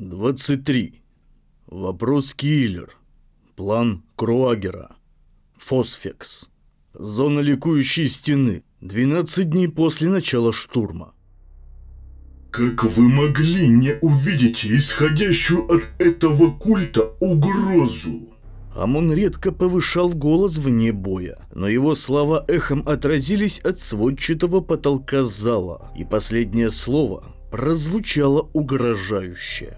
23. Вопрос Киллер. План Круагера. Фосфекс. Зона ликующей стены. 12 дней после начала штурма. Как вы могли не увидеть исходящую от этого культа угрозу? Амон редко повышал голос вне боя, но его слова эхом отразились от сводчатого потолка зала, и последнее слово прозвучало угрожающе.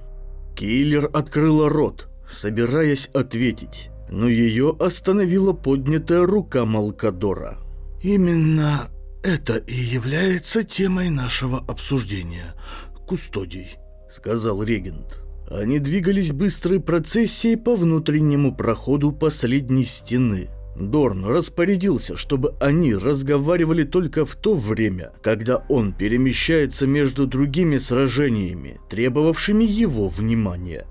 Киллер открыла рот, собираясь ответить, но ее остановила поднятая рука Малкадора. «Именно это и является темой нашего обсуждения, кустодий», — сказал регент. Они двигались быстрой процессией по внутреннему проходу последней стены. Дорн распорядился, чтобы они разговаривали только в то время, когда он перемещается между другими сражениями, требовавшими его внимания.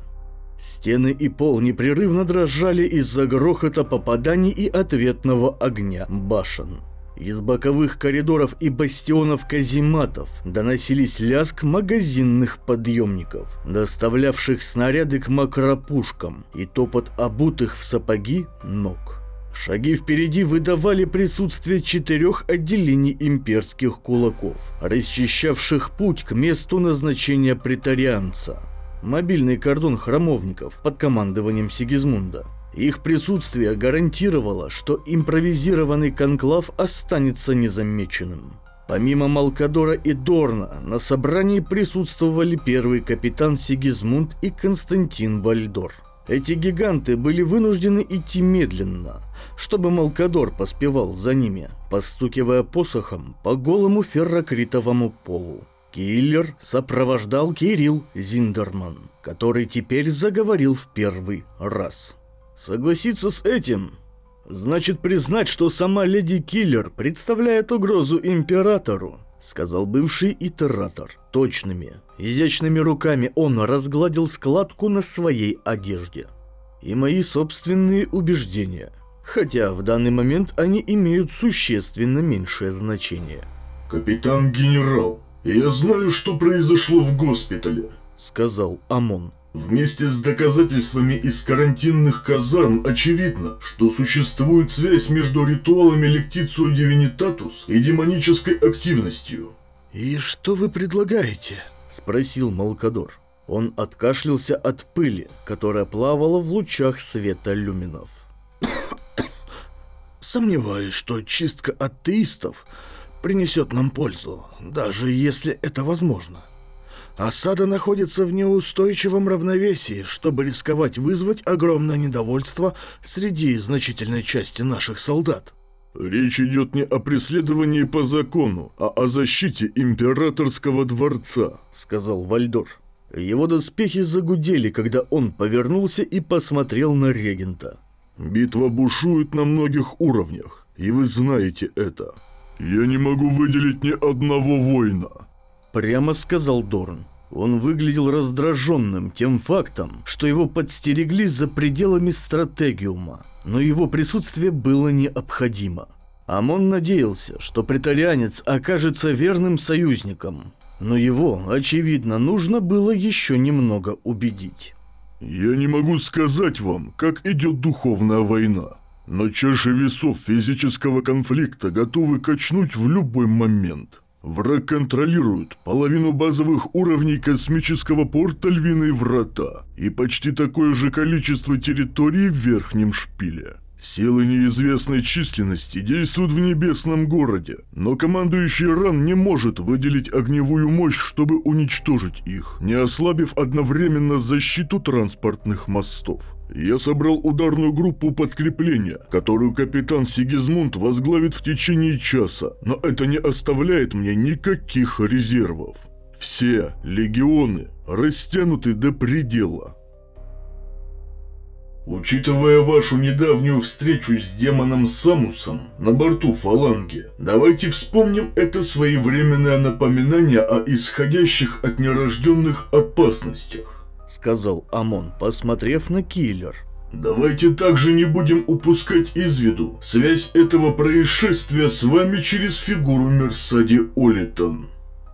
Стены и пол непрерывно дрожали из-за грохота попаданий и ответного огня башен. Из боковых коридоров и бастионов казематов доносились лязг магазинных подъемников, доставлявших снаряды к макропушкам, и топот обутых в сапоги ног. Шаги впереди выдавали присутствие четырех отделений имперских кулаков, расчищавших путь к месту назначения претарианца. Мобильный кордон храмовников под командованием Сигизмунда – их присутствие гарантировало, что импровизированный конклав останется незамеченным. Помимо Малкадора и Дорна, на собрании присутствовали первый капитан Сигизмунд и Константин Вальдор. Эти гиганты были вынуждены идти медленно, чтобы Малкадор поспевал за ними, постукивая посохом по голому феррокритовому полу. Киллер сопровождал Кирилл Зиндерман, который теперь заговорил в первый раз. Согласиться с этим значит признать, что сама леди Киллер представляет угрозу императору, сказал бывший итератор. Точными, изящными руками он разгладил складку на своей одежде. И мои собственные убеждения, хотя в данный момент они имеют существенно меньшее значение. «Капитан-генерал, я знаю, что произошло в госпитале», — сказал Амон. Вместе с доказательствами из карантинных казарм очевидно, что существует связь между ритуалами Лектицию Дивинитатус и демонической активностью. «И что вы предлагаете?» – спросил Малкадор. Он откашлялся от пыли, которая плавала в лучах света люминов. «Сомневаюсь, что чистка атеистов принесет нам пользу, даже если это возможно. Осада находится в неустойчивом равновесии, чтобы рисковать вызвать огромное недовольство среди значительной части наших солдат. Речь идет не о преследовании по закону, а о защите императорского дворца, сказал Вальдор. Его доспехи загудели, когда он повернулся и посмотрел на регента. Битва бушует на многих уровнях, и вы знаете это. Я не могу выделить ни одного воина. Прямо сказал Дорн. Он выглядел раздраженным тем фактом, что его подстерегли за пределами стратегиума, но его присутствие было необходимо. Амон надеялся, что претарианец окажется верным союзником, но его, очевидно, нужно было еще немного убедить. «Я не могу сказать вам, как идет духовная война, но чаши весов физического конфликта готовы качнуть в любой момент. Враг контролирует половину базовых уровней космического порта Львиные Врата и почти такое же количество территории в Верхнем Шпиле. Силы неизвестной численности действуют в небесном городе, но командующий Ран не может выделить огневую мощь, чтобы уничтожить их, не ослабив одновременно защиту транспортных мостов. Я собрал ударную группу подкрепления, которую капитан Сигизмунд возглавит в течение часа, но это не оставляет мне никаких резервов. Все легионы растянуты до предела. Учитывая вашу недавнюю встречу с демоном Самусом на борту фаланги, давайте вспомним это своевременное напоминание о исходящих от нерожденных опасностях, сказал Амон, посмотрев на киллер. Давайте также не будем упускать из виду связь этого происшествия с вами через фигуру Мерсади Олитон.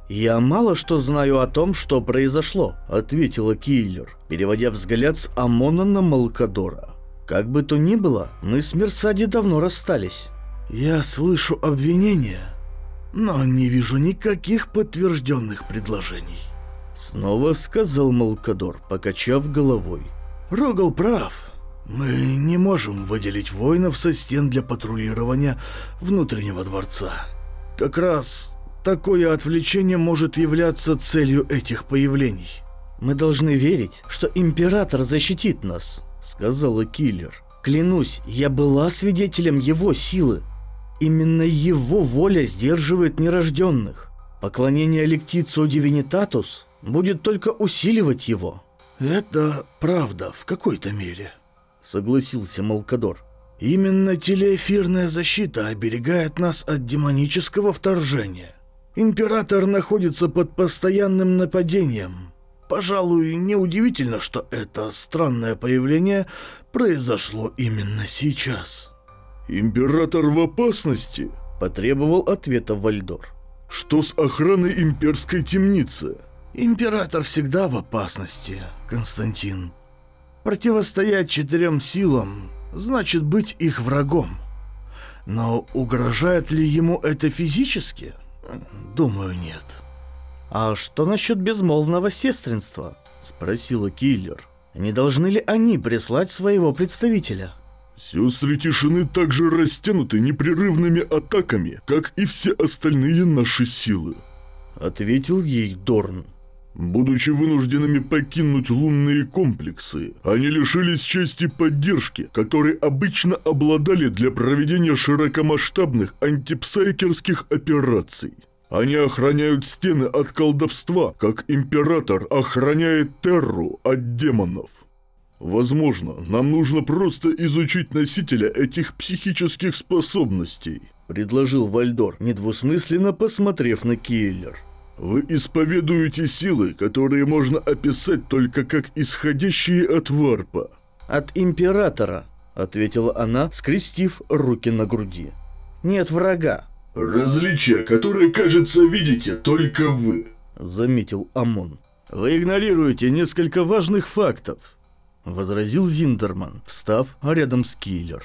«Я мало что знаю о том, что произошло», — ответила Киллер, переводя взгляд с Амона на Малкадора. «Как бы то ни было, мы с Мерсади давно расстались». «Я слышу обвинения, но не вижу никаких подтвержденных предложений». Снова сказал Малкадор, покачав головой. Рогал прав. Мы не можем выделить воинов со стен для патрулирования внутреннего дворца. Как раз такое отвлечение может являться целью этих появлений. «Мы должны верить, что Император защитит нас», — сказала Киллер. «Клянусь, я была свидетелем его силы. Именно его воля сдерживает нерожденных. Поклонение Лектицу Дивинитатус будет только усиливать его». «Это правда в какой-то мере», — согласился Малкадор. «Именно телеэфирная защита оберегает нас от демонического вторжения. Император находится под постоянным нападением. Пожалуй, неудивительно, что это странное появление произошло именно сейчас». «Император в опасности?» — потребовал ответа Вальдор. «Что с охраной имперской темницы?» Император всегда в опасности, Константин. Противостоять четырем силам значит быть их врагом. Но угрожает ли ему это физически? Думаю, нет. «А что насчет безмолвного сестринства?» — спросила Киллер. «Не должны ли они прислать своего представителя?» «Сестры тишины также растянуты непрерывными атаками, как и все остальные наши силы», — ответил ей Дорн. Будучи вынужденными покинуть лунные комплексы, они лишились части поддержки, которой обычно обладали для проведения широкомасштабных антипсайкерских операций. Они охраняют стены от колдовства, как Император охраняет Терру от демонов. Возможно, нам нужно просто изучить носителя этих психических способностей, предложил Вальдор, недвусмысленно посмотрев на Киллер. Вы исповедуете силы, которые можно описать только как исходящие от варпа. От императора, ответила она, скрестив руки на груди. Нет врага. Различие, которое, кажется, видите только вы, заметил Амон. Вы игнорируете несколько важных фактов, возразил Зиндерман, встав рядом с Киллер.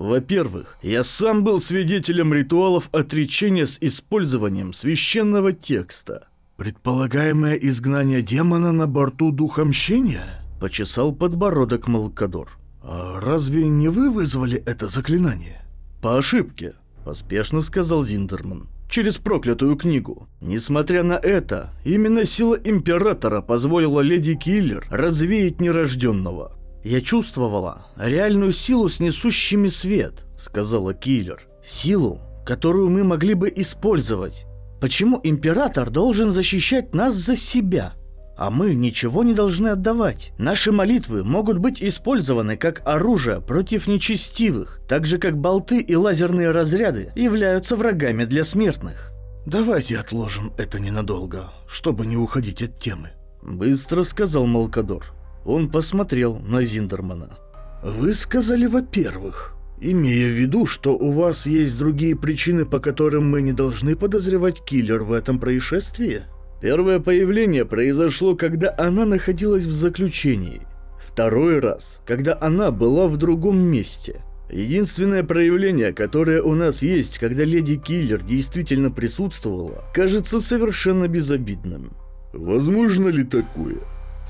Во-первых, я сам был свидетелем ритуалов отречения с использованием священного текста. «Предполагаемое изгнание демона на борту Духа Мщения?» — почесал подбородок Малкадор. «А разве не вы вызвали это заклинание?» «По ошибке», — поспешно сказал Зиндерман. «Через проклятую книгу. Несмотря на это, именно сила Императора позволила леди Киллер развеять нерожденного. «Я чувствовала реальную силу с несущими свет», — сказала Киллер. «Силу, которую мы могли бы использовать. Почему император должен защищать нас за себя? А мы ничего не должны отдавать. Наши молитвы могут быть использованы как оружие против нечестивых, так же как болты и лазерные разряды являются врагами для смертных». «Давайте отложим это ненадолго, чтобы не уходить от темы», — быстро сказал Малкадор. Он посмотрел на Зиндермана. «Вы сказали, во-первых, имея в виду, что у вас есть другие причины, по которым мы не должны подозревать киллер в этом происшествии?» Первое появление произошло, когда она находилась в заключении. Второй раз, когда она была в другом месте. Единственное проявление, которое у нас есть, когда леди Киллер действительно присутствовала, кажется совершенно безобидным. Возможно ли такое?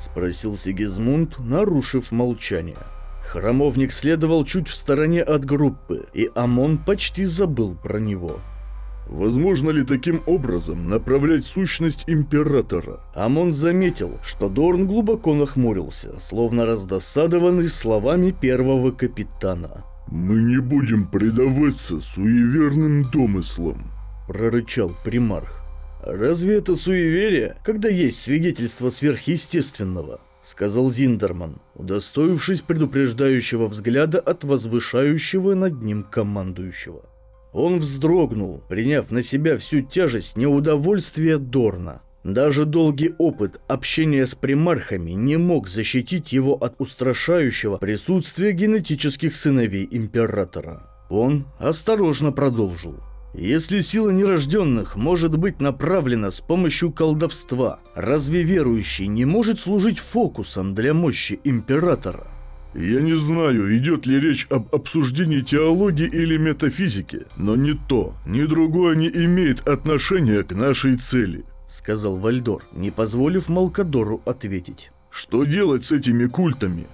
Спросил Сигизмунд, нарушив молчание. Храмовник следовал чуть в стороне от группы, и Амон почти забыл про него. Возможно ли таким образом направлять сущность Императора? Амон заметил, что Дорн глубоко нахмурился, словно раздосадованный словами первого капитана. «Мы не будем предаваться суеверным домыслам», — прорычал примарх. «Разве это суеверие, когда есть свидетельство сверхъестественного?» — сказал Зиндерман, удостоившись предупреждающего взгляда от возвышающего над ним командующего. Он вздрогнул, приняв на себя всю тяжесть неудовольствия Дорна. Даже долгий опыт общения с примархами не мог защитить его от устрашающего присутствия генетических сыновей Императора. Он осторожно продолжил. Если сила нерожденных может быть направлена с помощью колдовства, разве верующий не может служить фокусом для мощи императора? Я не знаю, идет ли речь об обсуждении теологии или метафизики, но ни то, ни другое не имеет отношения к нашей цели. Сказал Вальдор, не позволив Малкадору ответить. Что делать с этими культами?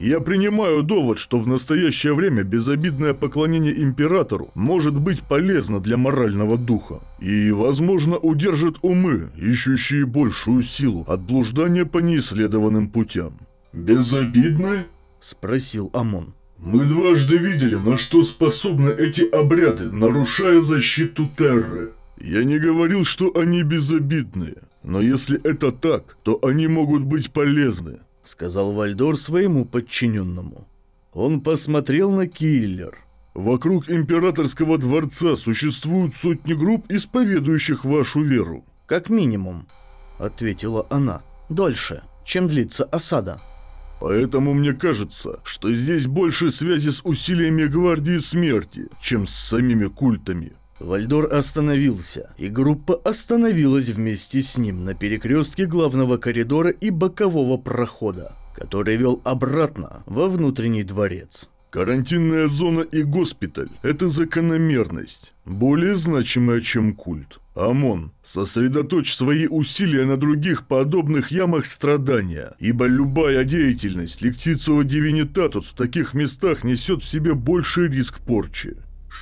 Я принимаю довод, что в настоящее время безобидное поклонение императору может быть полезно для морального духа и, возможно, удержит умы, ищущие большую силу от блуждания по неисследованным путям. Безобидное? Спросил Амон. Мы дважды видели, на что способны эти обряды, нарушая защиту Терры. Я не говорил, что они безобидные, но если это так, то они могут быть полезны. — сказал Вальдор своему подчиненному. Он посмотрел на киллер. «Вокруг императорского дворца существуют сотни групп, исповедующих вашу веру». «Как минимум», — ответила она. «Дольше, чем длится осада». Поэтому мне кажется, что здесь больше связи с усилиями Гвардии Смерти, чем с самими культами. Вальдор остановился, и группа остановилась вместе с ним на перекрестке главного коридора и бокового прохода, который вел обратно во внутренний дворец. Карантинная зона и госпиталь – это закономерность, более значимая, чем культ. ОМОН, сосредоточь свои усилия на других подобных ямах страдания, ибо любая деятельность Лектицио Дивинитатус в таких местах несет в себе больший риск порчи.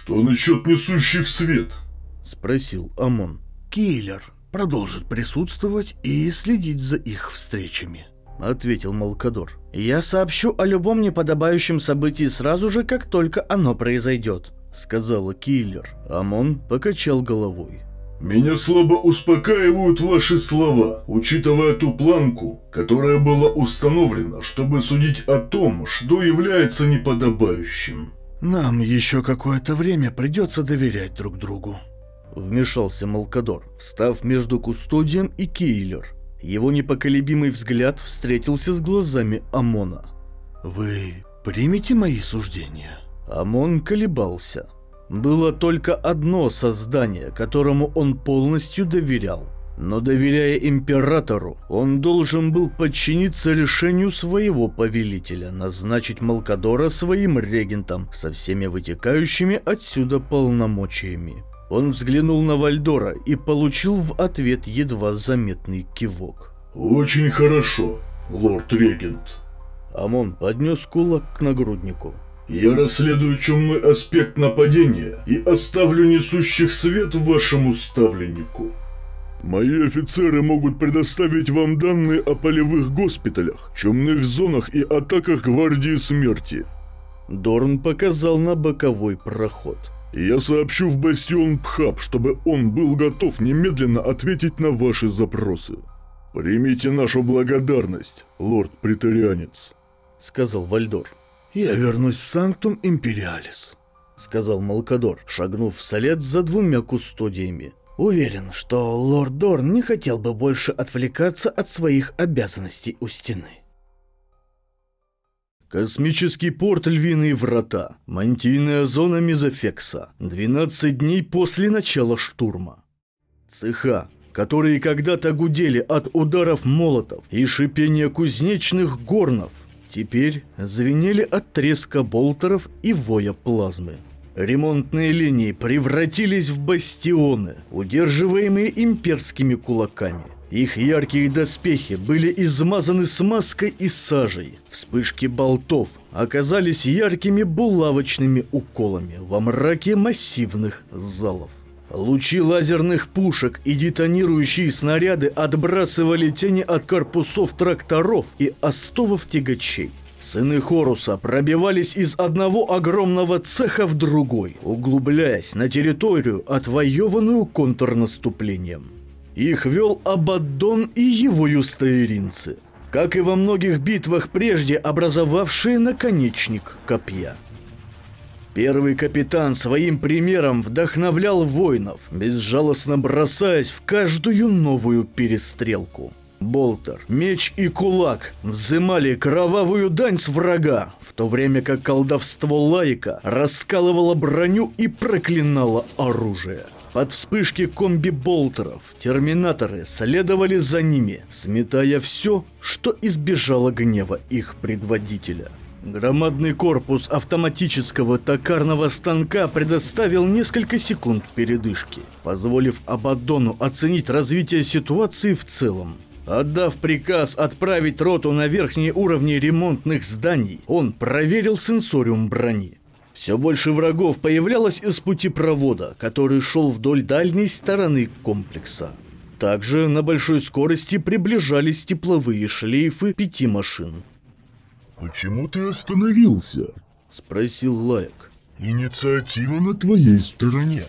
«Что насчет несущих свет?» — спросил Амон. «Киллер продолжит присутствовать и следить за их встречами», — ответил Малкадор. «Я сообщу о любом неподобающем событии сразу же, как только оно произойдет», — сказала Киллер. Амон покачал головой. «Меня слабо успокаивают ваши слова, учитывая ту планку, которая была установлена, чтобы судить о том, что является неподобающим». «Нам еще какое-то время придется доверять друг другу», — вмешался Малкадор, встав между Кустодием и Кейлер. Его непоколебимый взгляд встретился с глазами Амона. «Вы примете мои суждения?» Амон колебался. Было только одно создание, которому он полностью доверял — но доверяя императору, он должен был подчиниться решению своего повелителя, назначить Малкадора своим регентом со всеми вытекающими отсюда полномочиями. Он взглянул на Вальдора и получил в ответ едва заметный кивок. «Очень хорошо, лорд-регент». Амон поднес кулак к нагруднику. «Я расследую чумный аспект нападения и оставлю несущих свет вашему ставленнику». Мои офицеры могут предоставить вам данные о полевых госпиталях, чумных зонах и атаках Гвардии Смерти. Дорн показал на боковой проход. Я сообщу в Бастион Пхаб, чтобы он был готов немедленно ответить на ваши запросы. Примите нашу благодарность, лорд-претарианец, сказал Вальдор. Я вернусь в Санктум Империалис, сказал Малкадор, шагнув вслед за двумя кустодиями. Уверен, что лорд Дорн не хотел бы больше отвлекаться от своих обязанностей у стены. Космический порт Львиные Врата. Мантийная зона Мезофекса. 12 дней после начала штурма. Цеха, которые когда-то гудели от ударов молотов и шипения кузнечных горнов, теперь звенели от треска болтеров и воя плазмы. Ремонтные линии превратились в бастионы, удерживаемые имперскими кулаками. Их яркие доспехи были измазаны смазкой и сажей. Вспышки болтов оказались яркими булавочными уколами во мраке массивных залов. Лучи лазерных пушек и детонирующие снаряды отбрасывали тени от корпусов тракторов и остовов тягачей. Сыны Хоруса пробивались из одного огромного цеха в другой, углубляясь на территорию, отвоеванную контрнаступлением. Их вел Абаддон и его юстаиринцы, как и во многих битвах прежде образовавшие наконечник копья. Первый капитан своим примером вдохновлял воинов, безжалостно бросаясь в каждую новую перестрелку. Болтер, меч и кулак взымали кровавую дань с врага, в то время как колдовство Лайка раскалывало броню и проклинало оружие. Под вспышки комби-болтеров терминаторы следовали за ними, сметая все, что избежало гнева их предводителя. Громадный корпус автоматического токарного станка предоставил несколько секунд передышки, позволив Абаддону оценить развитие ситуации в целом. Отдав приказ отправить роту на верхние уровни ремонтных зданий, он проверил сенсориум брони. Все больше врагов появлялось из пути провода, который шел вдоль дальней стороны комплекса. Также на большой скорости приближались тепловые шлейфы пяти машин. «Почему ты остановился?» — спросил Лайк. «Инициатива на твоей стороне».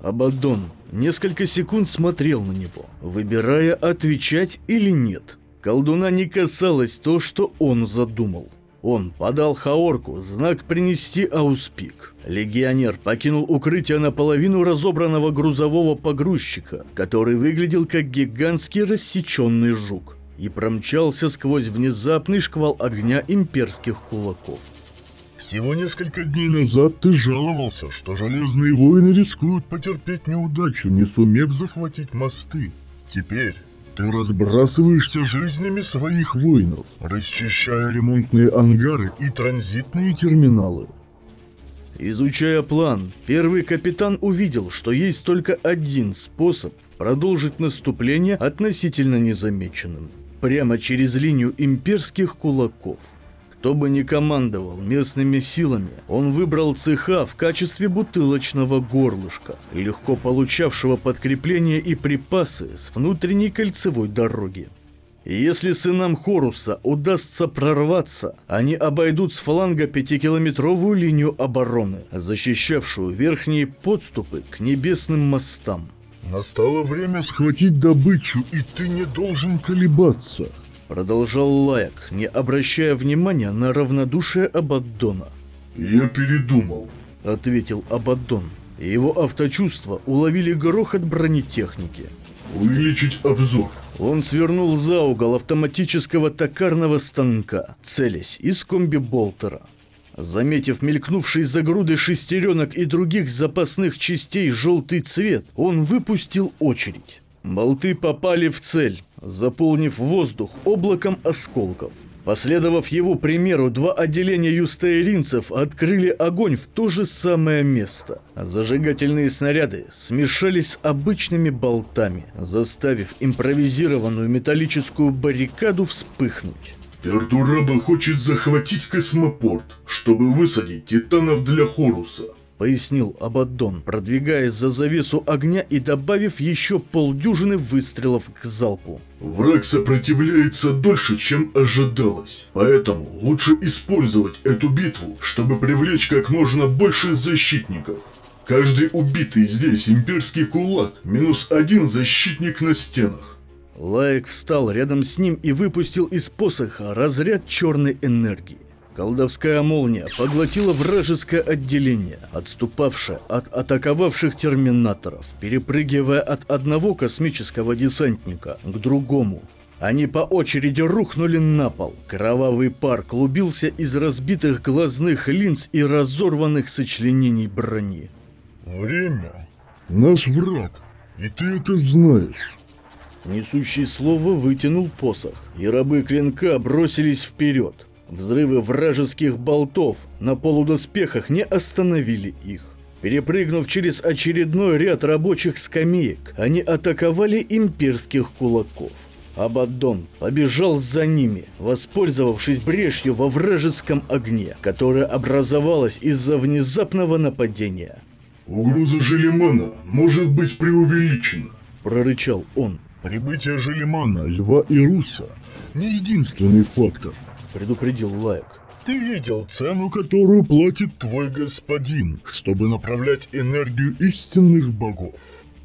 Абаддон несколько секунд смотрел на него, выбирая, отвечать или нет. Колдуна не касалось то, что он задумал. Он подал Хаорку знак принести ауспик. Легионер покинул укрытие наполовину разобранного грузового погрузчика, который выглядел как гигантский рассеченный жук, и промчался сквозь внезапный шквал огня Имперских Кулаков. Всего несколько дней назад ты жаловался, что железные воины рискуют потерпеть неудачу, не сумев захватить мосты. Теперь ты разбрасываешься жизнями своих воинов, расчищая ремонтные ангары и транзитные терминалы. Изучая план, первый капитан увидел, что есть только один способ продолжить наступление относительно незамеченным. Прямо через линию имперских кулаков – кто бы ни командовал местными силами, он выбрал цеха в качестве бутылочного горлышка, легко получавшего подкрепление и припасы с внутренней кольцевой дороги. Если сынам Хоруса удастся прорваться, они обойдут с фланга пятикилометровую линию обороны, защищавшую верхние подступы к небесным мостам. Настало время схватить добычу, и ты не должен колебаться. Продолжал Лаяк, не обращая внимания на равнодушие Абаддона. «Я передумал», — ответил Абаддон. Его авточувства уловили грохот бронетехники. «Увеличить обзор». Он свернул за угол автоматического токарного станка, целясь из комби-болтера. Заметив мелькнувший за груды шестеренок и других запасных частей желтый цвет, он выпустил очередь. Болты попали в цель, заполнив воздух облаком осколков. Последовав его примеру, два отделения юстаиринцев открыли огонь в то же самое место. Зажигательные снаряды смешались с обычными болтами, заставив импровизированную металлическую баррикаду вспыхнуть. Пертураба хочет захватить космопорт, чтобы высадить титанов для Хоруса пояснил Абаддон, продвигаясь за завесу огня и добавив еще полдюжины выстрелов к залпу. Враг сопротивляется дольше, чем ожидалось. Поэтому лучше использовать эту битву, чтобы привлечь как можно больше защитников. Каждый убитый здесь имперский кулак, минус один защитник на стенах. Лайк встал рядом с ним и выпустил из посоха разряд черной энергии. Колдовская молния поглотила вражеское отделение, отступавшее от атаковавших терминаторов, перепрыгивая от одного космического десантника к другому. Они по очереди рухнули на пол. Кровавый пар клубился из разбитых глазных линз и разорванных сочленений брони. «Время. Наш враг. И ты это знаешь». Несущий слово вытянул посох, и рабы клинка бросились вперед. Взрывы вражеских болтов на полудоспехах не остановили их. Перепрыгнув через очередной ряд рабочих скамеек, они атаковали имперских кулаков. Абаддон побежал за ними, воспользовавшись брешью во вражеском огне, которая образовалась из-за внезапного нападения. «Угроза Желемана может быть преувеличена», – прорычал он. «Прибытие Желемана, Льва и Руса – не единственный фактор предупредил Лайк. Ты видел цену, которую платит твой господин, чтобы направлять энергию истинных богов.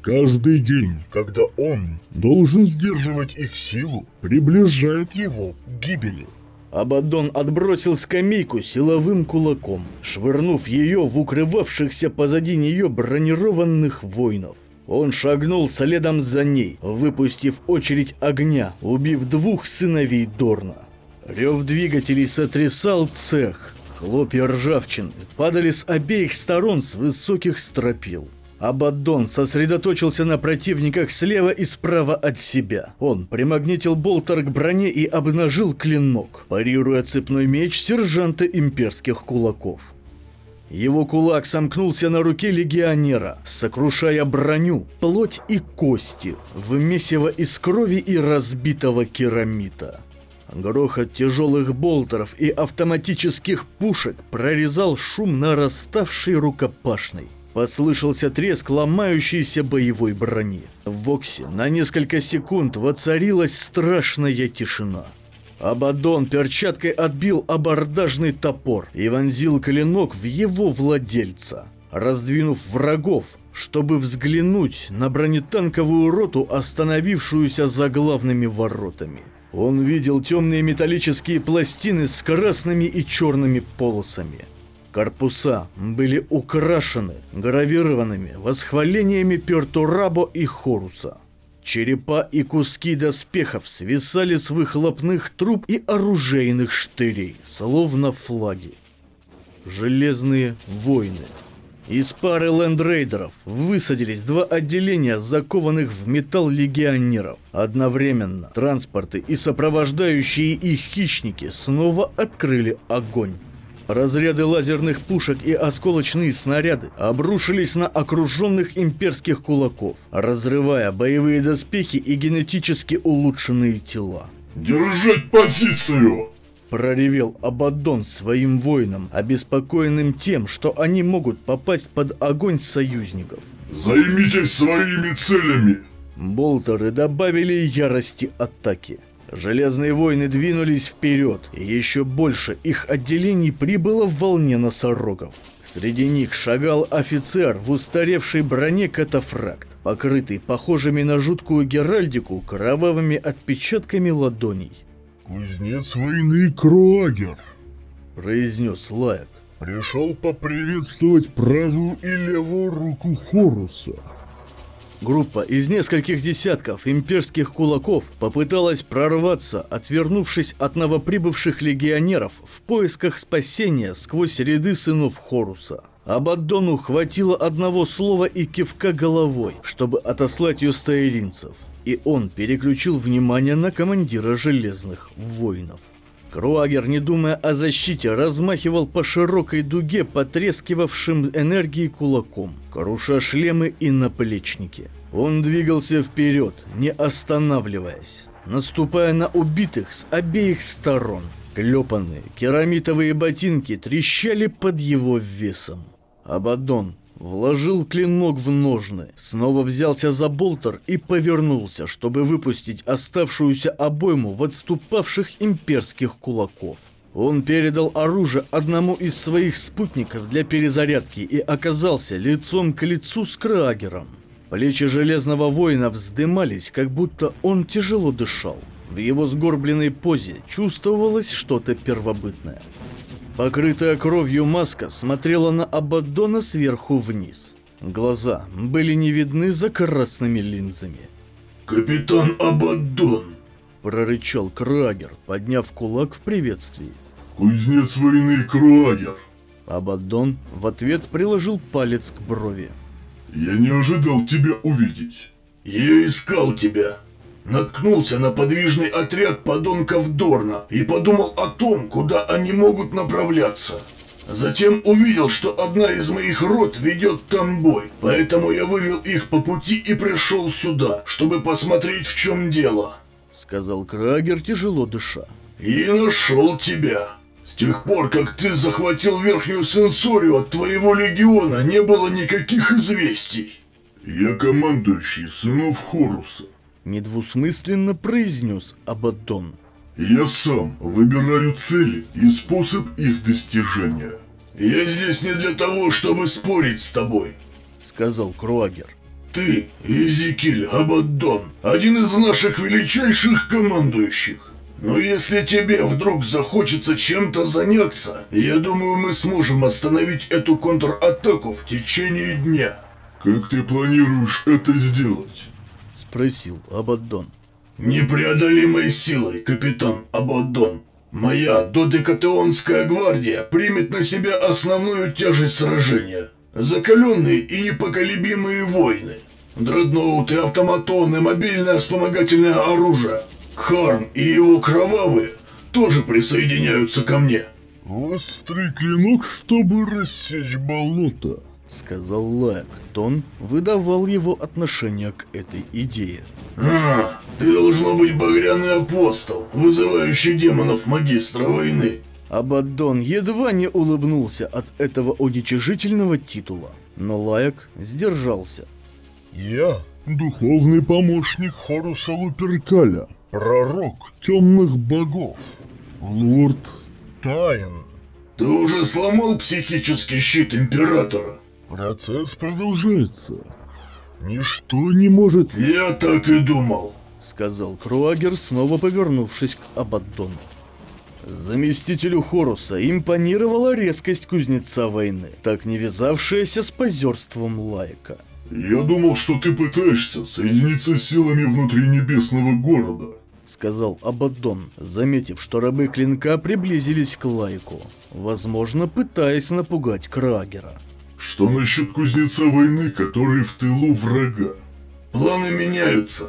Каждый день, когда он должен сдерживать их силу, приближает его к гибели. Абадон отбросил скамейку силовым кулаком, швырнув ее в укрывавшихся позади нее бронированных воинов. Он шагнул следом за ней, выпустив очередь огня, убив двух сыновей Дорна. Рев двигателей сотрясал цех. Хлопья ржавчины падали с обеих сторон с высоких стропил. Абаддон сосредоточился на противниках слева и справа от себя. Он примагнитил болтер к броне и обнажил клинок, парируя цепной меч сержанта имперских кулаков. Его кулак сомкнулся на руке легионера, сокрушая броню, плоть и кости в месиво из крови и разбитого керамита. Грохот тяжелых болтеров и автоматических пушек прорезал шум нараставшей рукопашной. Послышался треск ломающейся боевой брони. В Воксе на несколько секунд воцарилась страшная тишина. Абадон перчаткой отбил абордажный топор и вонзил клинок в его владельца, раздвинув врагов, чтобы взглянуть на бронетанковую роту, остановившуюся за главными воротами. Он видел темные металлические пластины с красными и черными полосами. Корпуса были украшены гравированными восхвалениями Пертурабо и Хоруса. Черепа и куски доспехов свисали с выхлопных труб и оружейных штырей, словно флаги. Железные войны. Из пары лендрейдеров высадились два отделения закованных в металл легионеров. Одновременно транспорты и сопровождающие их хищники снова открыли огонь. Разряды лазерных пушек и осколочные снаряды обрушились на окруженных имперских кулаков, разрывая боевые доспехи и генетически улучшенные тела. «Держать позицию!» Проревел Абаддон своим воинам, обеспокоенным тем, что они могут попасть под огонь союзников. «Займитесь своими целями!» Болтеры добавили ярости атаки. Железные воины двинулись вперед, и еще больше их отделений прибыло в волне носорогов. Среди них шагал офицер в устаревшей броне катафракт, покрытый похожими на жуткую геральдику кровавыми отпечатками ладоней. «Кузнец войны Круагер Произнес Лаек. пришел поприветствовать правую и левую руку Хоруса». Группа из нескольких десятков имперских кулаков попыталась прорваться, отвернувшись от новоприбывших легионеров в поисках спасения сквозь ряды сынов Хоруса. Абаддону хватило одного слова и кивка головой, чтобы отослать юстаиринцев, и он переключил внимание на командира железных воинов. Круагер, не думая о защите, размахивал по широкой дуге потрескивавшим энергией кулаком, круша шлемы и наплечники. Он двигался вперед, не останавливаясь, наступая на убитых с обеих сторон. Клепанные керамитовые ботинки трещали под его весом. Абадон вложил клинок в ножны, снова взялся за болтер и повернулся, чтобы выпустить оставшуюся обойму в отступавших имперских кулаков. Он передал оружие одному из своих спутников для перезарядки и оказался лицом к лицу с Крагером. Плечи Железного Воина вздымались, как будто он тяжело дышал. В его сгорбленной позе чувствовалось что-то первобытное. Покрытая кровью маска смотрела на Абаддона сверху вниз. Глаза были не видны за красными линзами. «Капитан Абаддон!» – прорычал Крагер, подняв кулак в приветствии. «Кузнец войны Круагер!» Абаддон в ответ приложил палец к брови. «Я не ожидал тебя увидеть!» Я искал тебя. Наткнулся на подвижный отряд подонков Дорна и подумал о том, куда они могут направляться. Затем увидел, что одна из моих рот ведет там бой, поэтому я вывел их по пути и пришел сюда, чтобы посмотреть, в чем дело. Сказал Крагер, тяжело дыша. И нашел тебя. С тех пор, как ты захватил верхнюю сенсорию от твоего легиона, не было никаких известий. «Я командующий сынов Хоруса. Недвусмысленно произнес Абаддон. Я сам выбираю цели и способ их достижения». Я здесь не для того, чтобы спорить с тобой. Сказал Круагер. Ты, Изикиль Абаддон, один из наших величайших командующих. Но если тебе вдруг захочется чем-то заняться, я думаю, мы сможем остановить эту контратаку в течение дня. Как ты планируешь это сделать? Спросил Абаддон. Непреодолимой силой, капитан Абаддон. Моя додекатеонская гвардия примет на себя основную тяжесть сражения. Закаленные и непоколебимые войны. Дредноуты, автоматоны, мобильное вспомогательное оружие. Харм и его кровавые тоже присоединяются ко мне. Острый клинок, чтобы рассечь болото. Сказал Лайк. Тон выдавал его отношение к этой идее. А, ты должно быть багряный апостол, вызывающий демонов магистра войны. Абаддон едва не улыбнулся от этого уничижительного титула, но Лаек сдержался. Я духовный помощник Хоруса Луперкаля, пророк темных богов, лорд Тайн. Ты уже сломал психический щит Императора? Процесс продолжается. Ничто не может... Я так и думал. Сказал Круагер, снова повернувшись к Абаддону. Заместителю Хоруса импонировала резкость кузнеца войны, так не вязавшаяся с позерством Лайка. Я думал, что ты пытаешься соединиться с силами внутри небесного города. Сказал Абаддон, заметив, что рабы клинка приблизились к Лайку, возможно, пытаясь напугать Крагера. Что насчет кузнеца войны, который в тылу врага? Планы меняются.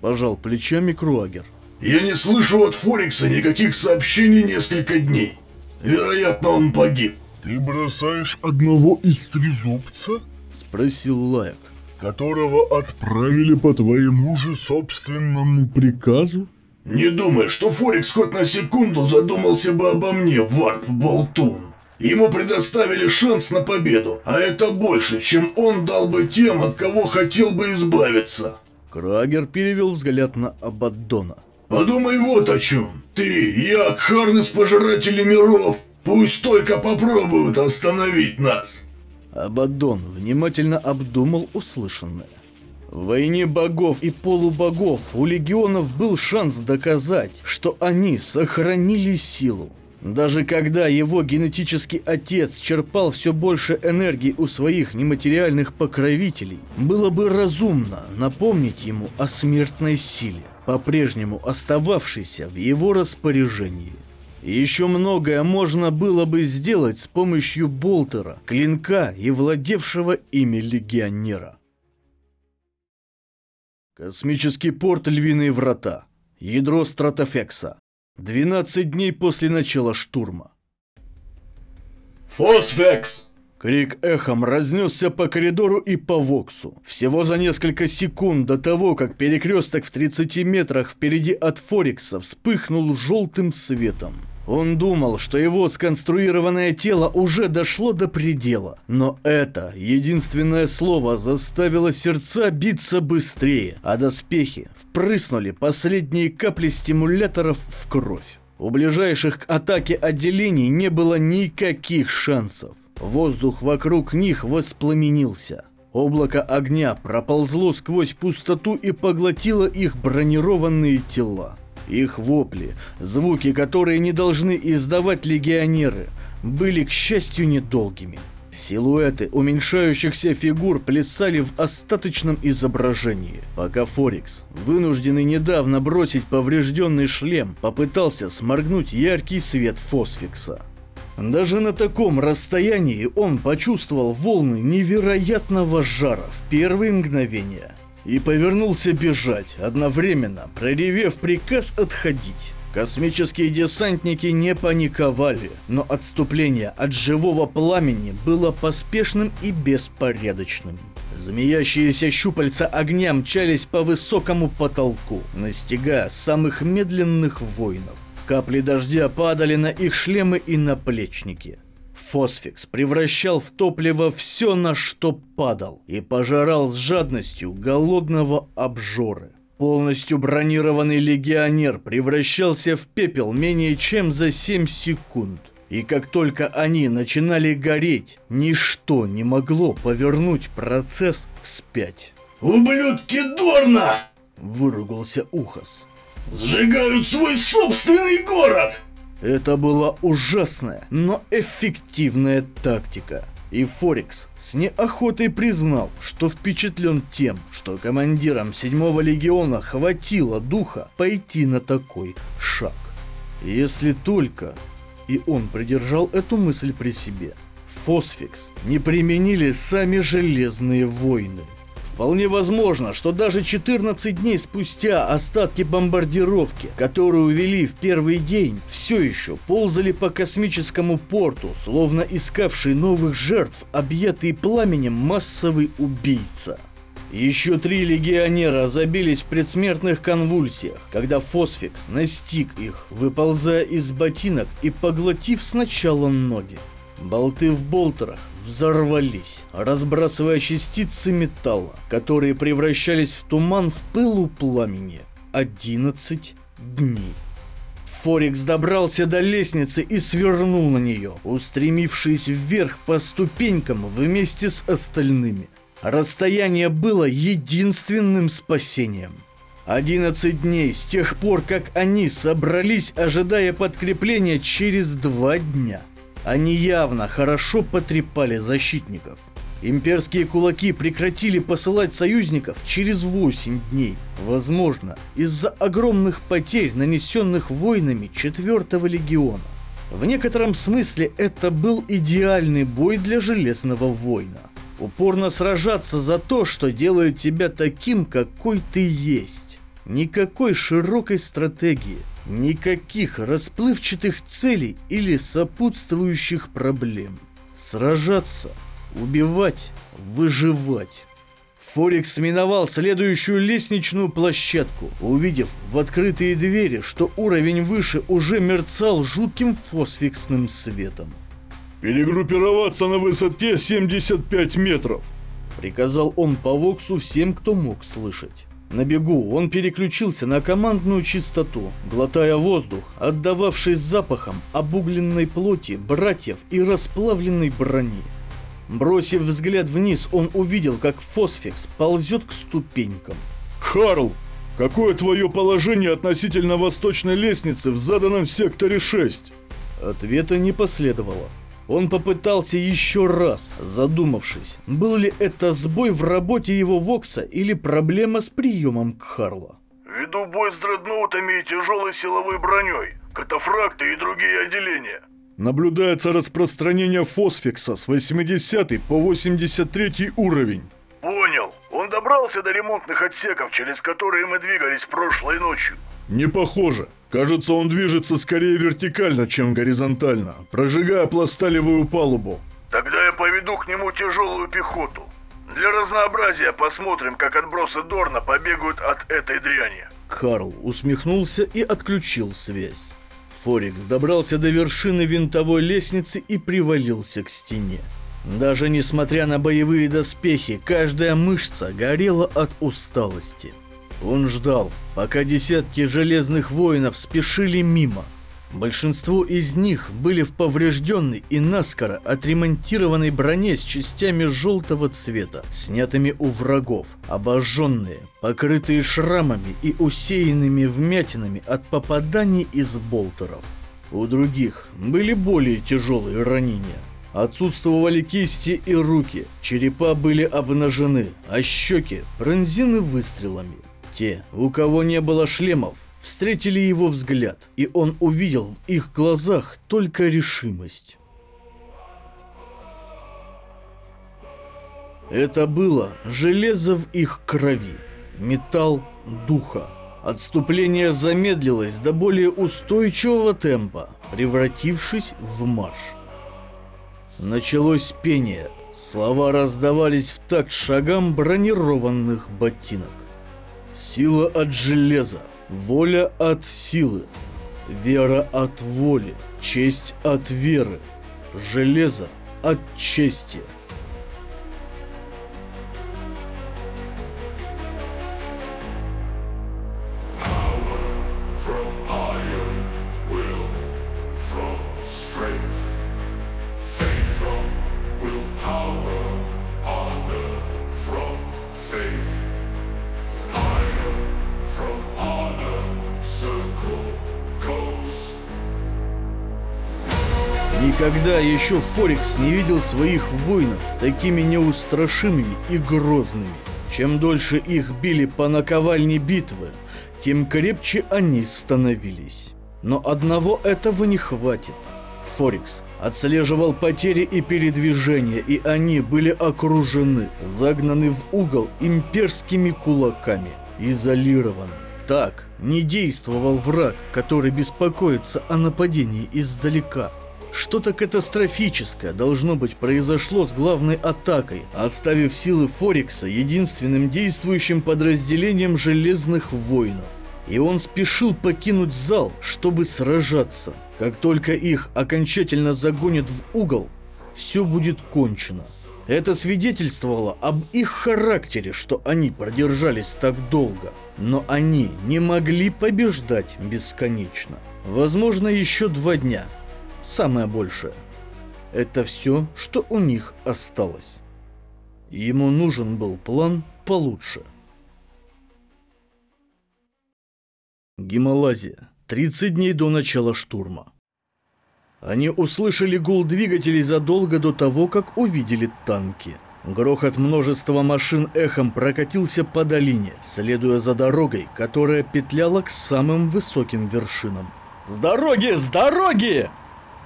Пожал плечами Круагер. Я не слышу от Форикса никаких сообщений несколько дней. Вероятно, он погиб. Ты бросаешь одного из Трезубца, Спросил Лайк. которого отправили по твоему же собственному приказу? Не думай, что Форикс хоть на секунду задумался бы обо мне, Варп Болтун. Ему предоставили шанс на победу, а это больше, чем он дал бы тем, от кого хотел бы избавиться. Крагер перевел взгляд на Абаддона. Подумай вот о чем. Ты, я, Харнес Пожиратели Миров, пусть только попробуют остановить нас. Абаддон внимательно обдумал услышанное. В войне богов и полубогов у легионов был шанс доказать, что они сохранили силу. Даже когда его генетический отец черпал все больше энергии у своих нематериальных покровителей, было бы разумно напомнить ему о смертной силе, по-прежнему остававшейся в его распоряжении. Еще многое можно было бы сделать с помощью болтера, клинка и владевшего ими легионера. Космический порт Львиные Врата. Ядро Стратофекса. 12 дней после начала штурма. Фосфекс! Крик эхом разнесся по коридору и по Воксу. Всего за несколько секунд до того, как перекресток в 30 метрах впереди от Форикса вспыхнул желтым светом. Он думал, что его сконструированное тело уже дошло до предела. Но это единственное слово заставило сердца биться быстрее, а доспехи впрыснули последние капли стимуляторов в кровь. У ближайших к атаке отделений не было никаких шансов. Воздух вокруг них воспламенился. Облако огня проползло сквозь пустоту и поглотило их бронированные тела. Их вопли, звуки, которые не должны издавать легионеры, были, к счастью, недолгими. Силуэты уменьшающихся фигур плясали в остаточном изображении, пока Форикс, вынужденный недавно бросить поврежденный шлем, попытался сморгнуть яркий свет фосфикса. Даже на таком расстоянии он почувствовал волны невероятного жара в первые мгновения и повернулся бежать, одновременно проревев приказ отходить. Космические десантники не паниковали, но отступление от живого пламени было поспешным и беспорядочным. Змеящиеся щупальца огня мчались по высокому потолку, настигая самых медленных воинов. Капли дождя падали на их шлемы и наплечники. Фосфикс превращал в топливо все, на что падал, и пожирал с жадностью голодного обжоры. Полностью бронированный легионер превращался в пепел менее чем за 7 секунд. И как только они начинали гореть, ничто не могло повернуть процесс вспять. Ублюдки Дорна! Выругался Ухас. Сжигают свой собственный город! Это была ужасная, но эффективная тактика. И Форекс с неохотой признал, что впечатлен тем, что командирам седьмого легиона хватило духа пойти на такой шаг. Если только... И он придержал эту мысль при себе. Фосфикс не применили сами Железные войны. Вполне возможно, что даже 14 дней спустя остатки бомбардировки, которую вели в первый день, все еще ползали по космическому порту, словно искавший новых жертв, объятый пламенем массовый убийца. Еще три легионера забились в предсмертных конвульсиях, когда Фосфикс настиг их, выползая из ботинок и поглотив сначала ноги. Болты в болтерах взорвались, разбрасывая частицы металла, которые превращались в туман в пылу пламени. 11 дней. Форекс добрался до лестницы и свернул на нее, устремившись вверх по ступенькам вместе с остальными – Расстояние было единственным спасением. 11 дней с тех пор, как они собрались, ожидая подкрепления через два дня. Они явно хорошо потрепали защитников. Имперские кулаки прекратили посылать союзников через 8 дней. Возможно, из-за огромных потерь, нанесенных войнами 4-го легиона. В некотором смысле это был идеальный бой для Железного воина. Упорно сражаться за то, что делает тебя таким, какой ты есть. Никакой широкой стратегии, никаких расплывчатых целей или сопутствующих проблем. Сражаться, убивать, выживать. Форекс миновал следующую лестничную площадку, увидев в открытые двери, что уровень выше уже мерцал жутким фосфиксным светом. «Перегруппироваться на высоте 75 метров!» Приказал он по Воксу всем, кто мог слышать. На бегу он переключился на командную чистоту, глотая воздух, отдававший запахом обугленной плоти, братьев и расплавленной брони. Бросив взгляд вниз, он увидел, как Фосфикс ползет к ступенькам. «Харл, какое твое положение относительно восточной лестницы в заданном секторе 6?» Ответа не последовало. Он попытался еще раз, задумавшись, был ли это сбой в работе его Вокса или проблема с приемом Кхарла. «Веду бой с дредноутами и тяжелой силовой броней, катафракты и другие отделения». Наблюдается распространение фосфикса с 80 по 83 уровень. «Понял. Он добрался до ремонтных отсеков, через которые мы двигались прошлой ночью». «Не похоже. Кажется, он движется скорее вертикально, чем горизонтально, прожигая пласталевую палубу. Тогда я поведу к нему тяжелую пехоту. Для разнообразия посмотрим, как отбросы Дорна побегают от этой дряни. Карл усмехнулся и отключил связь. Форекс добрался до вершины винтовой лестницы и привалился к стене. Даже несмотря на боевые доспехи, каждая мышца горела от усталости. Он ждал, пока десятки железных воинов спешили мимо. Большинство из них были в поврежденной и наскоро отремонтированной броне с частями желтого цвета, снятыми у врагов, обожженные, покрытые шрамами и усеянными вмятинами от попаданий из болтеров. У других были более тяжелые ранения. Отсутствовали кисти и руки, черепа были обнажены, а щеки пронзены выстрелами. Те, у кого не было шлемов, встретили его взгляд, и он увидел в их глазах только решимость. Это было железо в их крови, металл духа. Отступление замедлилось до более устойчивого темпа, превратившись в марш. Началось пение, слова раздавались в такт шагам бронированных ботинок. Сила от железа, воля от силы, вера от воли, честь от веры, железо от чести. Никогда еще Форекс не видел своих воинов такими неустрашимыми и грозными. Чем дольше их били по наковальне битвы, тем крепче они становились. Но одного этого не хватит. Форекс отслеживал потери и передвижения, и они были окружены, загнаны в угол имперскими кулаками, изолированы. Так не действовал враг, который беспокоится о нападении издалека. Что-то катастрофическое должно быть произошло с главной атакой, оставив силы Форекса единственным действующим подразделением Железных Воинов. И он спешил покинуть зал, чтобы сражаться. Как только их окончательно загонят в угол, все будет кончено. Это свидетельствовало об их характере, что они продержались так долго. Но они не могли побеждать бесконечно. Возможно, еще два дня – самое большее. Это все, что у них осталось. Ему нужен был план получше. Гималазия. 30 дней до начала штурма. Они услышали гул двигателей задолго до того, как увидели танки. Грохот множества машин эхом прокатился по долине, следуя за дорогой, которая петляла к самым высоким вершинам. «С дороги! С дороги!»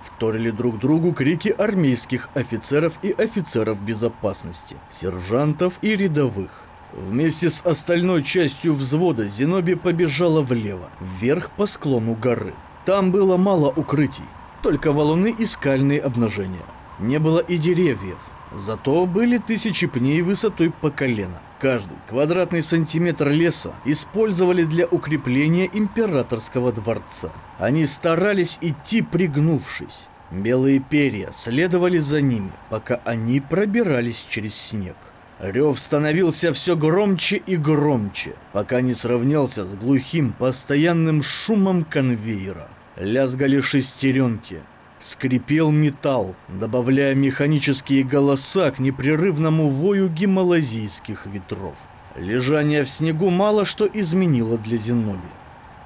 Вторили друг другу крики армейских офицеров и офицеров безопасности, сержантов и рядовых. Вместе с остальной частью взвода Зеноби побежала влево, вверх по склону горы. Там было мало укрытий, только валуны и скальные обнажения. Не было и деревьев, зато были тысячи пней высотой по колено. Каждый квадратный сантиметр леса использовали для укрепления императорского дворца. Они старались идти пригнувшись. Белые перья следовали за ними, пока они пробирались через снег. Рев становился все громче и громче, пока не сравнялся с глухим постоянным шумом конвейера. Лязгали шестеренки, Скрипел металл, добавляя механические голоса к непрерывному вою гималазийских ветров. Лежание в снегу мало что изменило для Зеноби.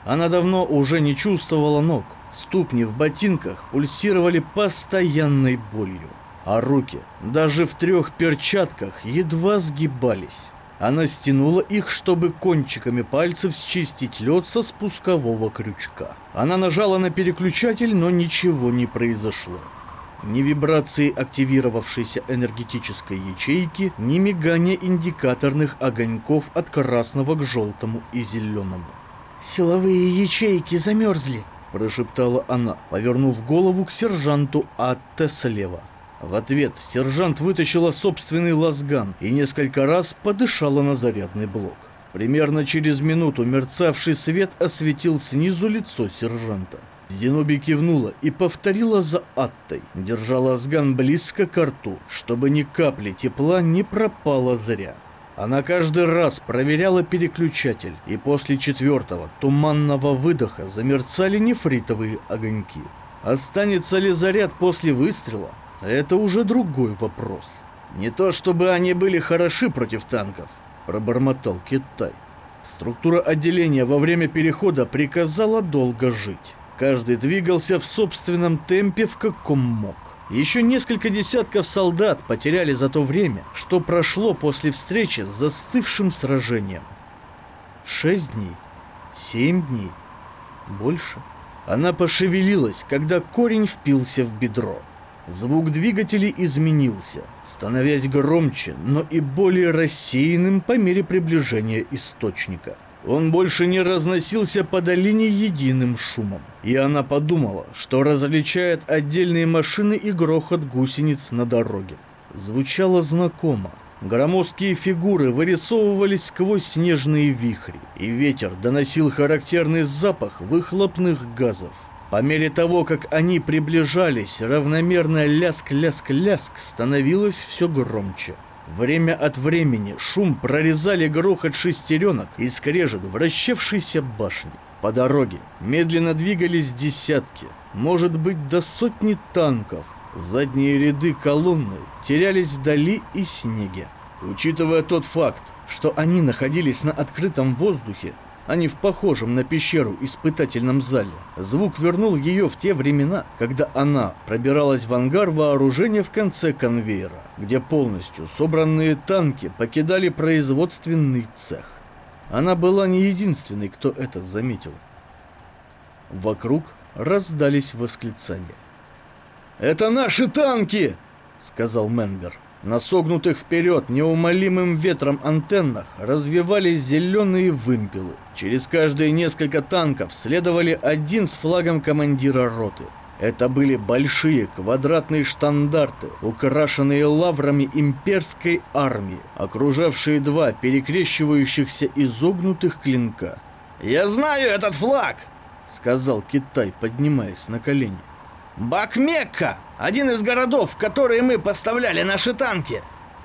Она давно уже не чувствовала ног. Ступни в ботинках пульсировали постоянной болью, а руки даже в трех перчатках едва сгибались. Она стянула их, чтобы кончиками пальцев счистить лед со спускового крючка. Она нажала на переключатель, но ничего не произошло. Ни вибрации активировавшейся энергетической ячейки, ни мигания индикаторных огоньков от красного к желтому и зеленому. «Силовые ячейки замерзли», – прошептала она, повернув голову к сержанту Атте слева. В ответ сержант вытащила собственный лазган и несколько раз подышала на зарядный блок. Примерно через минуту мерцавший свет осветил снизу лицо сержанта. Зеноби кивнула и повторила за Аттой, держа лазган близко к рту, чтобы ни капли тепла не пропало зря. Она каждый раз проверяла переключатель, и после четвертого туманного выдоха замерцали нефритовые огоньки. Останется ли заряд после выстрела? Это уже другой вопрос. Не то чтобы они были хороши против танков, пробормотал Китай. Структура отделения во время перехода приказала долго жить. Каждый двигался в собственном темпе в каком мог. Еще несколько десятков солдат потеряли за то время, что прошло после встречи с застывшим сражением. Шесть дней, семь дней, больше. Она пошевелилась, когда корень впился в бедро. Звук двигателей изменился, становясь громче, но и более рассеянным по мере приближения источника. Он больше не разносился по долине единым шумом, и она подумала, что различает отдельные машины и грохот гусениц на дороге. Звучало знакомо. Громоздкие фигуры вырисовывались сквозь снежные вихри, и ветер доносил характерный запах выхлопных газов. По мере того, как они приближались, равномерно ляск-ляск-ляск становилось все громче. Время от времени шум прорезали грохот шестеренок и скрежет вращавшейся башни. По дороге медленно двигались десятки, может быть до сотни танков. Задние ряды колонны терялись вдали и снеге. Учитывая тот факт, что они находились на открытом воздухе, а не в похожем на пещеру испытательном зале. Звук вернул ее в те времена, когда она пробиралась в ангар вооружения в конце конвейера, где полностью собранные танки покидали производственный цех. Она была не единственной, кто это заметил. Вокруг раздались восклицания. «Это наши танки!» — сказал Менбер. На согнутых вперед неумолимым ветром антеннах развивались зеленые вымпелы. Через каждые несколько танков следовали один с флагом командира роты. Это были большие квадратные штандарты, украшенные лаврами имперской армии, окружавшие два перекрещивающихся изогнутых клинка. «Я знаю этот флаг!» — сказал Китай, поднимаясь на колени. «Бакмекка! Один из городов, в которые мы поставляли наши танки!»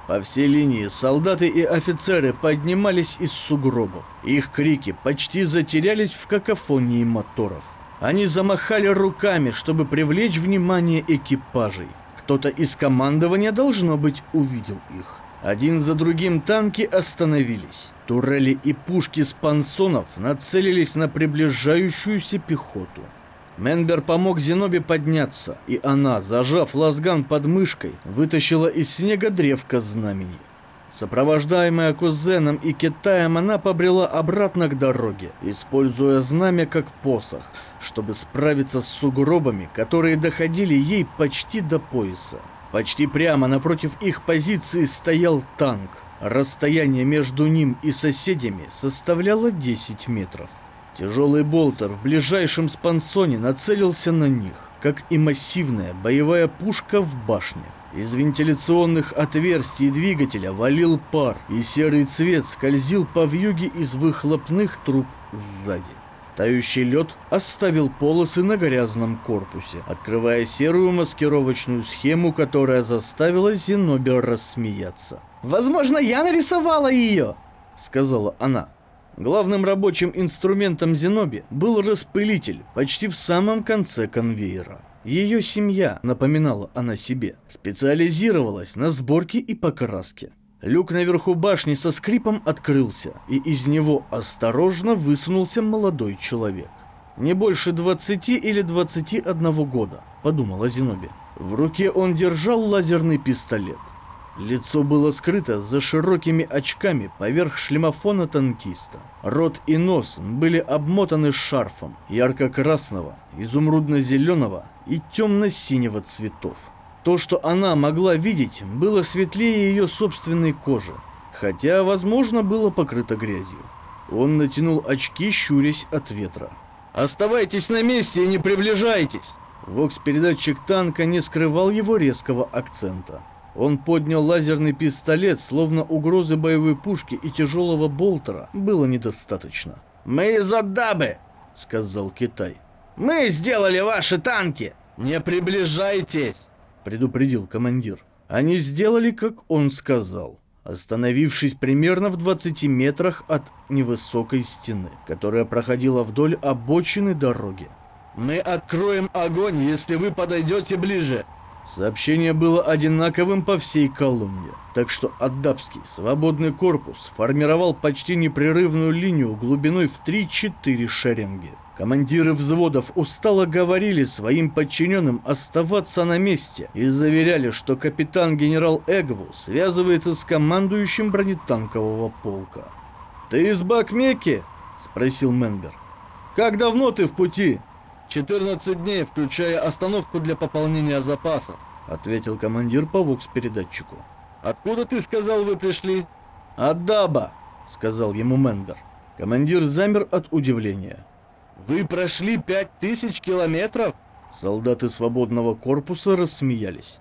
По всей линии солдаты и офицеры поднимались из сугробов. Их крики почти затерялись в какофонии моторов. Они замахали руками, чтобы привлечь внимание экипажей. Кто-то из командования, должно быть, увидел их. Один за другим танки остановились. Турели и пушки с пансонов нацелились на приближающуюся пехоту. Менбер помог Зенобе подняться, и она, зажав лазган под мышкой, вытащила из снега древко знамени. Сопровождаемая кузеном и Китаем, она побрела обратно к дороге, используя знамя как посох, чтобы справиться с сугробами, которые доходили ей почти до пояса. Почти прямо напротив их позиции стоял танк. Расстояние между ним и соседями составляло 10 метров. Тяжелый болтер в ближайшем спансоне нацелился на них, как и массивная боевая пушка в башне. Из вентиляционных отверстий двигателя валил пар, и серый цвет скользил по вьюге из выхлопных труб сзади. Тающий лед оставил полосы на грязном корпусе, открывая серую маскировочную схему, которая заставила Зенобер рассмеяться. «Возможно, я нарисовала ее!» — сказала она. Главным рабочим инструментом Зеноби был распылитель почти в самом конце конвейера. Ее семья, напоминала она себе, специализировалась на сборке и покраске. Люк наверху башни со скрипом открылся, и из него осторожно высунулся молодой человек. Не больше 20 или 21 года, подумала Зеноби. В руке он держал лазерный пистолет. Лицо было скрыто за широкими очками поверх шлемофона танкиста. Рот и нос были обмотаны шарфом ярко-красного, изумрудно-зеленого и темно-синего цветов. То, что она могла видеть, было светлее ее собственной кожи, хотя, возможно, было покрыто грязью. Он натянул очки, щурясь от ветра. «Оставайтесь на месте и не приближайтесь!» Вокс-передатчик танка не скрывал его резкого акцента. Он поднял лазерный пистолет, словно угрозы боевой пушки и тяжелого болтера было недостаточно. «Мы из Адабы!» — сказал Китай. «Мы сделали ваши танки! Не приближайтесь!» — предупредил командир. Они сделали, как он сказал, остановившись примерно в 20 метрах от невысокой стены, которая проходила вдоль обочины дороги. «Мы откроем огонь, если вы подойдете ближе!» Сообщение было одинаковым по всей колонне, так что Аддабский свободный корпус формировал почти непрерывную линию глубиной в 3-4 шеренги. Командиры взводов устало говорили своим подчиненным оставаться на месте и заверяли, что капитан-генерал Эгву связывается с командующим бронетанкового полка. «Ты из Бакмеки?» – спросил Менбер. «Как давно ты в пути?» 14 дней, включая остановку для пополнения запасов, ответил командир по вокс-передатчику. Откуда ты сказал вы пришли? От Даба, сказал ему Мендер. Командир замер от удивления. Вы прошли пять тысяч километров? Солдаты свободного корпуса рассмеялись.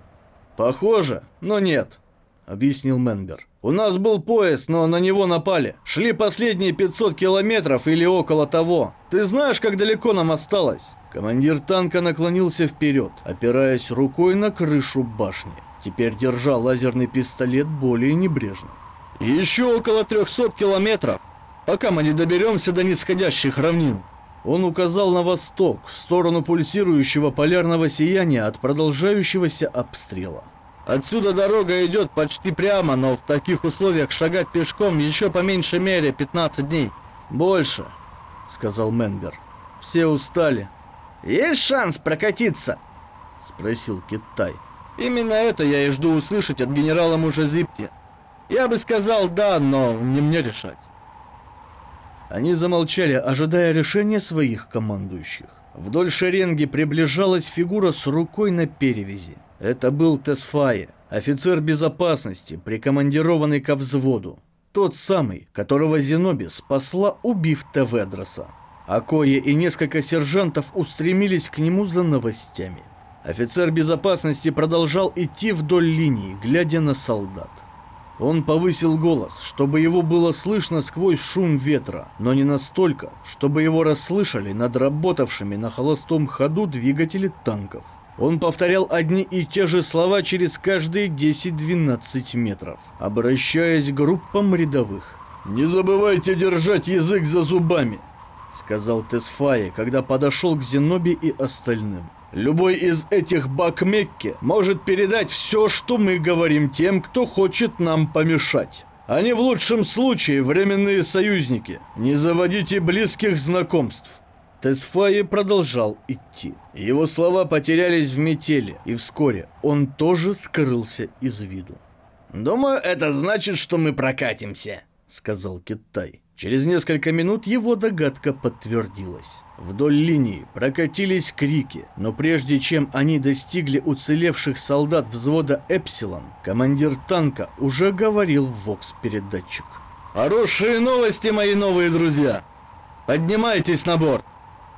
Похоже, но нет, объяснил Менбер. У нас был поезд, но на него напали. Шли последние 500 километров или около того. Ты знаешь, как далеко нам осталось? Командир танка наклонился вперед, опираясь рукой на крышу башни. Теперь держа лазерный пистолет более небрежно. Еще около 300 километров, пока мы не доберемся до нисходящих равнин. Он указал на восток, в сторону пульсирующего полярного сияния от продолжающегося обстрела. Отсюда дорога идет почти прямо, но в таких условиях шагать пешком еще по меньшей мере 15 дней. Больше, сказал Менбер. Все устали. Есть шанс прокатиться? Спросил Китай. Именно это я и жду услышать от генерала Мужезипти. Я бы сказал да, но не мне решать. Они замолчали, ожидая решения своих командующих. Вдоль шеренги приближалась фигура с рукой на перевязи. Это был Тесфае, офицер безопасности, прикомандированный ко взводу. Тот самый, которого Зеноби спасла, убив Теведроса. Акоя и несколько сержантов устремились к нему за новостями. Офицер безопасности продолжал идти вдоль линии, глядя на солдат. Он повысил голос, чтобы его было слышно сквозь шум ветра, но не настолько, чтобы его расслышали над работавшими на холостом ходу двигатели танков. Он повторял одни и те же слова через каждые 10-12 метров, обращаясь к группам рядовых. «Не забывайте держать язык за зубами», — сказал Тесфае, когда подошел к Зеноби и остальным. Любой из этих бакмекки может передать все, что мы говорим тем, кто хочет нам помешать. Они в лучшем случае временные союзники. Не заводите близких знакомств. Тесфаи продолжал идти. Его слова потерялись в метели, и вскоре он тоже скрылся из виду. «Думаю, это значит, что мы прокатимся», — сказал Китай. Через несколько минут его догадка подтвердилась. Вдоль линии прокатились крики, но прежде чем они достигли уцелевших солдат взвода «Эпсилон», командир танка уже говорил в вокс-передатчик. «Хорошие новости, мои новые друзья! Поднимайтесь на борт!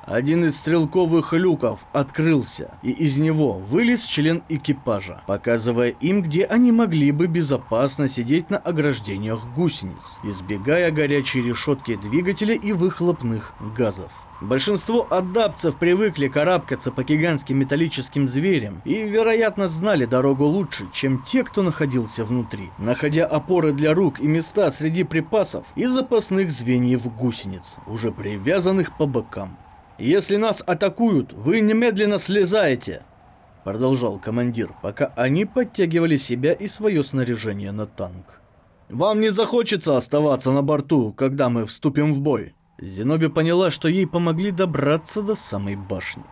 Один из стрелковых люков открылся, и из него вылез член экипажа, показывая им, где они могли бы безопасно сидеть на ограждениях гусениц, избегая горячей решетки двигателя и выхлопных газов. Большинство адапцев привыкли карабкаться по гигантским металлическим зверям и, вероятно, знали дорогу лучше, чем те, кто находился внутри, находя опоры для рук и места среди припасов и запасных звеньев гусениц, уже привязанных по бокам. «Если нас атакуют, вы немедленно слезаете!» Продолжал командир, пока они подтягивали себя и свое снаряжение на танк. «Вам не захочется оставаться на борту, когда мы вступим в бой?» Зеноби поняла, что ей помогли добраться до самой башни.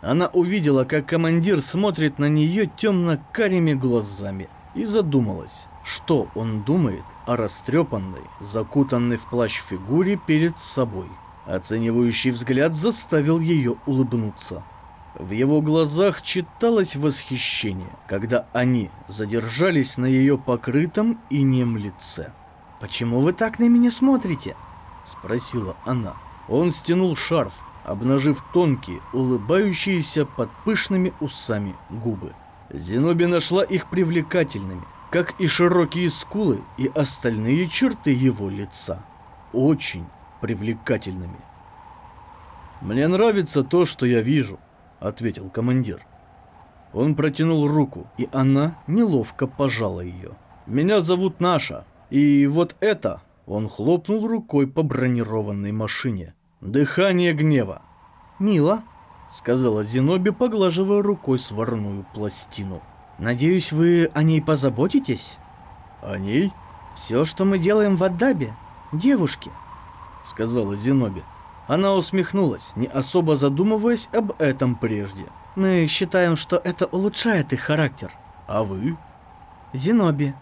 Она увидела, как командир смотрит на нее темно-карими глазами и задумалась, что он думает о растрепанной, закутанной в плащ фигуре перед собой. Оценивающий взгляд заставил ее улыбнуться. В его глазах читалось восхищение, когда они задержались на ее покрытом инем лице. «Почему вы так на меня смотрите?» — спросила она. Он стянул шарф, обнажив тонкие, улыбающиеся под пышными усами губы. Зеноби нашла их привлекательными, как и широкие скулы и остальные черты его лица. Очень привлекательными. «Мне нравится то, что я вижу», — ответил командир. Он протянул руку, и она неловко пожала ее. «Меня зовут Наша, и вот это...» Он хлопнул рукой по бронированной машине. «Дыхание гнева». «Мило», — сказала Зиноби, поглаживая рукой сварную пластину. «Надеюсь, вы о ней позаботитесь?» «О ней?» «Все, что мы делаем в Аддабе, девушки», — сказала Зиноби. Она усмехнулась, не особо задумываясь об этом прежде. «Мы считаем, что это улучшает их характер». «А вы?» «Зиноби.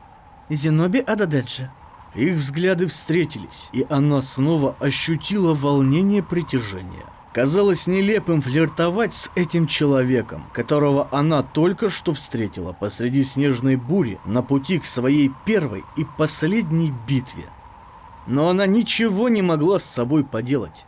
Зиноби Ададеджи». Их взгляды встретились, и она снова ощутила волнение притяжения. Казалось нелепым флиртовать с этим человеком, которого она только что встретила посреди снежной бури на пути к своей первой и последней битве – но она ничего не могла с собой поделать.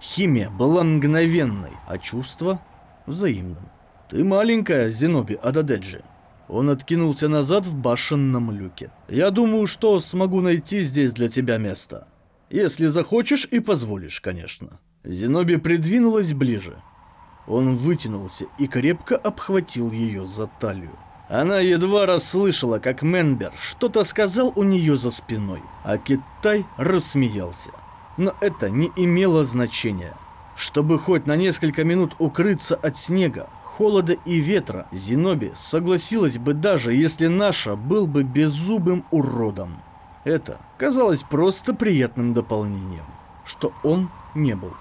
Химия была мгновенной, а чувство — взаимным. «Ты маленькая, Зеноби Ададеджи». Он откинулся назад в башенном люке. «Я думаю, что смогу найти здесь для тебя место. Если захочешь и позволишь, конечно». Зеноби придвинулась ближе. Он вытянулся и крепко обхватил ее за талию. Она едва расслышала, как Менбер что-то сказал у нее за спиной, а Китай рассмеялся. Но это не имело значения. Чтобы хоть на несколько минут укрыться от снега, холода и ветра, Зиноби согласилась бы даже, если Наша был бы беззубым уродом. Это казалось просто приятным дополнением, что он не был.